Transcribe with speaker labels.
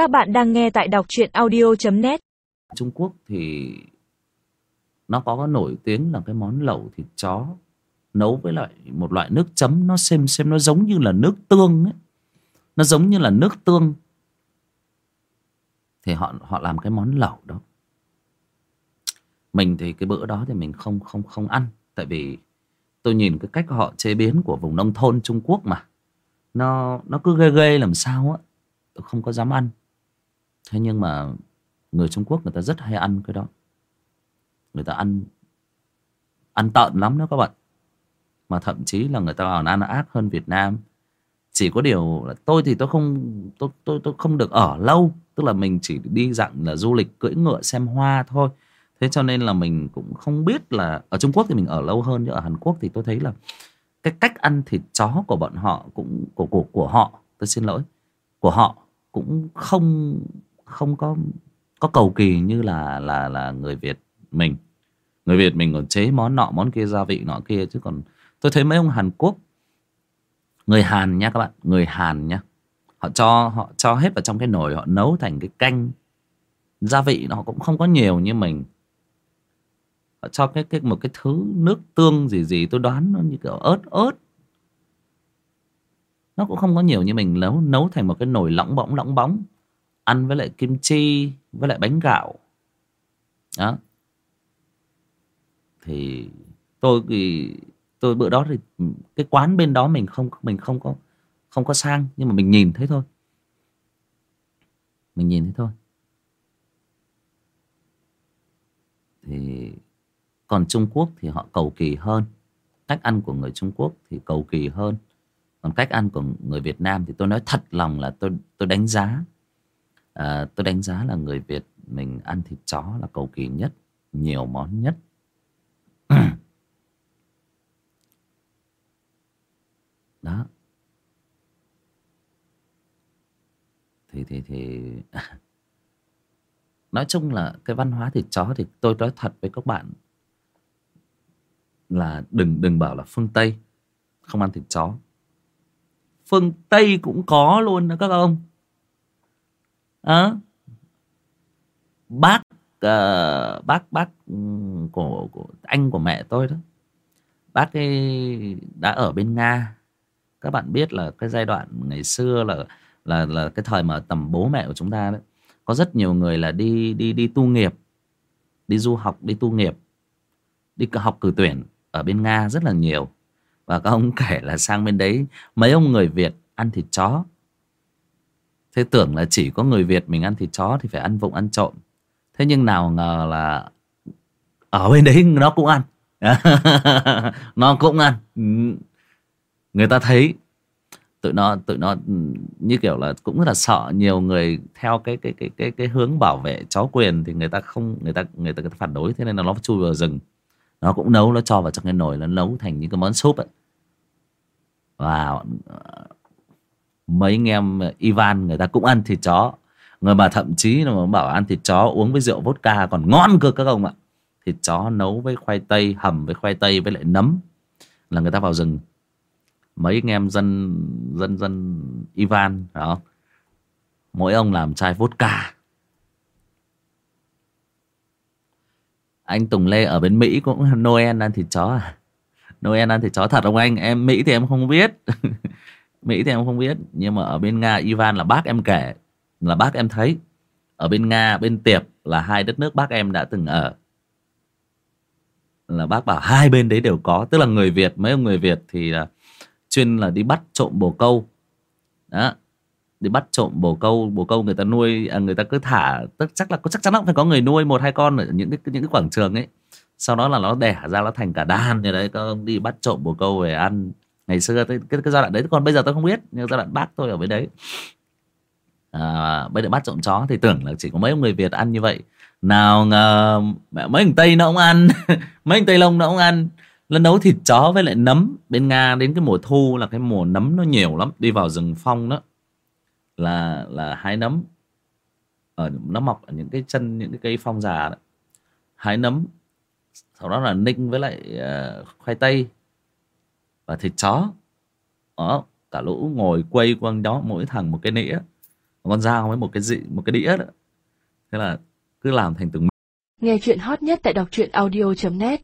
Speaker 1: Các bạn đang nghe tại đọc truyện audio.net
Speaker 2: Trung Quốc thì nó có nổi tiếng là cái món lẩu thịt chó, nấu với lại một loại nước chấm nó xem xem nó giống như là nước tương ấy. Nó giống như là nước tương. Thì họ họ làm cái món lẩu đó. Mình thì cái bữa đó thì mình không không không ăn tại vì tôi nhìn cái cách họ chế biến của vùng nông thôn Trung Quốc mà, nó nó cứ ghê ghê làm sao á tôi không có dám ăn thế nhưng mà người Trung Quốc người ta rất hay ăn cái đó. Người ta ăn ăn tợn lắm đó các bạn. Mà thậm chí là người ta còn ăn ác hơn Việt Nam. Chỉ có điều là tôi thì tôi không, tôi tôi tôi không được ở lâu. Tức là mình chỉ đi dạng là du lịch cưỡi ngựa xem hoa thôi. Thế cho nên là mình cũng không biết là ở Trung Quốc thì mình ở lâu hơn chứ ở Hàn Quốc thì tôi thấy là cái cách ăn thịt chó của bọn họ cũng, của của của họ, tôi xin lỗi, của họ cũng không không có có cầu kỳ như là là là người Việt mình. Người Việt mình còn chế món nọ, món kia, gia vị nọ kia, chứ còn tôi thấy mấy ông Hàn Quốc, người Hàn nha các bạn, người Hàn nha, họ cho họ cho hết vào trong cái nồi, họ nấu thành cái canh, gia vị nó cũng không có nhiều như mình. Họ cho cái cái một cái thứ nước tương gì gì, tôi đoán nó như kiểu ớt ớt. Nó cũng không có nhiều như mình, nấu nấu thành một cái nồi lỏng bóng lỏng bóng ăn với lại kim chi, với lại bánh gạo. Đó. Thì tôi thì tôi bữa đó thì cái quán bên đó mình không mình không có không có sang, nhưng mà mình nhìn thấy thôi. Mình nhìn thấy thôi. Thì còn Trung Quốc thì họ cầu kỳ hơn. Cách ăn của người Trung Quốc thì cầu kỳ hơn. Còn cách ăn của người Việt Nam thì tôi nói thật lòng là tôi tôi đánh giá à, tôi đánh giá là người Việt mình ăn thịt chó là cầu kỳ nhất nhiều món nhất. Đó. Thì thì thì nói chung là cái văn hóa thịt chó thì tôi nói thật với các bạn là đừng đừng bảo là phương Tây không ăn thịt chó. Phương Tây cũng có luôn đó các ông à, bác uh, bác bác ừ, của, của anh của mẹ tôi đó. Bác ấy đã ở bên Nga. Các bạn biết là cái giai đoạn ngày xưa là là là cái thời mà tầm bố mẹ của chúng ta đấy. Có rất nhiều người là đi đi đi tu nghiệp đi du học đi tu nghiệp đi học cử tuyển ở bên Nga rất là nhiều. Và các ông kể là sang bên đấy mấy ông người Việt ăn thịt chó thế tưởng là chỉ có người Việt mình ăn thịt chó thì phải ăn vụng ăn trộm. Thế nhưng nào ngờ là ở bên đấy nó cũng ăn. Nó cũng ăn. Người ta thấy tụi nó tụi nó như kiểu là cũng rất là sợ. Nhiều người theo cái cái cái cái cái hướng bảo vệ chó quyền thì người ta không người ta người ta, người ta phản đối. Thế nên là nó chui vào rừng. Nó cũng nấu nó cho vào trong cái nồi nó nấu thành những cái món súp ấy. Và mấy anh em ờ, Ivan người ta cũng ăn thịt chó. Người mà thậm chí là bảo ăn thịt chó, uống với rượu vodka còn ngon cơ các ông ạ. Thịt chó nấu với khoai tây, hầm với khoai tây với lại nấm là người ta vào rừng. Mấy anh em dân dân dân Ivan, đó, mỗi ông làm chai vodka. Anh Tùng Lê ở bên Mỹ cũng Noel ăn thịt chó à? Noel ăn thịt chó thật không anh? Em Mỹ thì em không biết. Mỹ thì em không biết nhưng mà ở bên Nga Ivan là bác em kể là bác em thấy. Ở bên Nga bên Tiệp là hai đất nước bác em đã từng ở. Là bác bảo hai bên đấy đều có tức là người Việt mấy ông người Việt thì là chuyên là đi bắt trộm bồ câu. Đó đi bắt trộm bồ câu bồ câu người ta nuôi à, người ta cứ thả tức chắc là có chắc chắn là phải có người nuôi một hai con ở những cái những cái quảng trường ấy. Sau đó là nó đẻ ra nó thành cả đàn như đấy các ông đi bắt trộm bồ câu về ăn ngày xưa tôi cái, cái giai đoạn đấy còn bây giờ tôi không biết nhưng giai đoạn bác tôi ở bên đấy. À, bây giờ bắt trộm chó thì tưởng là chỉ có mấy ông người Việt ăn như vậy. Nào ngờ mấy thằng Tây nó cũng ăn mấy thằng Tây Lông nó cũng ăn. Nó nấu thịt chó với lại nấm. Bên Nga đến cái mùa thu là cái mùa nấm nó nhiều lắm đi vào rừng phong đó là là hái nấm. Ở nó mọc ở những cái chân những cái cây phong già đó. hái nấm sau đó là ninh với lại uh, khoai tây và thịt chó. Đó, cả lũ ngồi quây quanh đó mỗi thằng một cái nĩa con dao với một cái dị, một cái đĩa đó. Thế là cứ làm thành từng
Speaker 3: Nghe chuyện hot nhất tại đọc truyện audio.net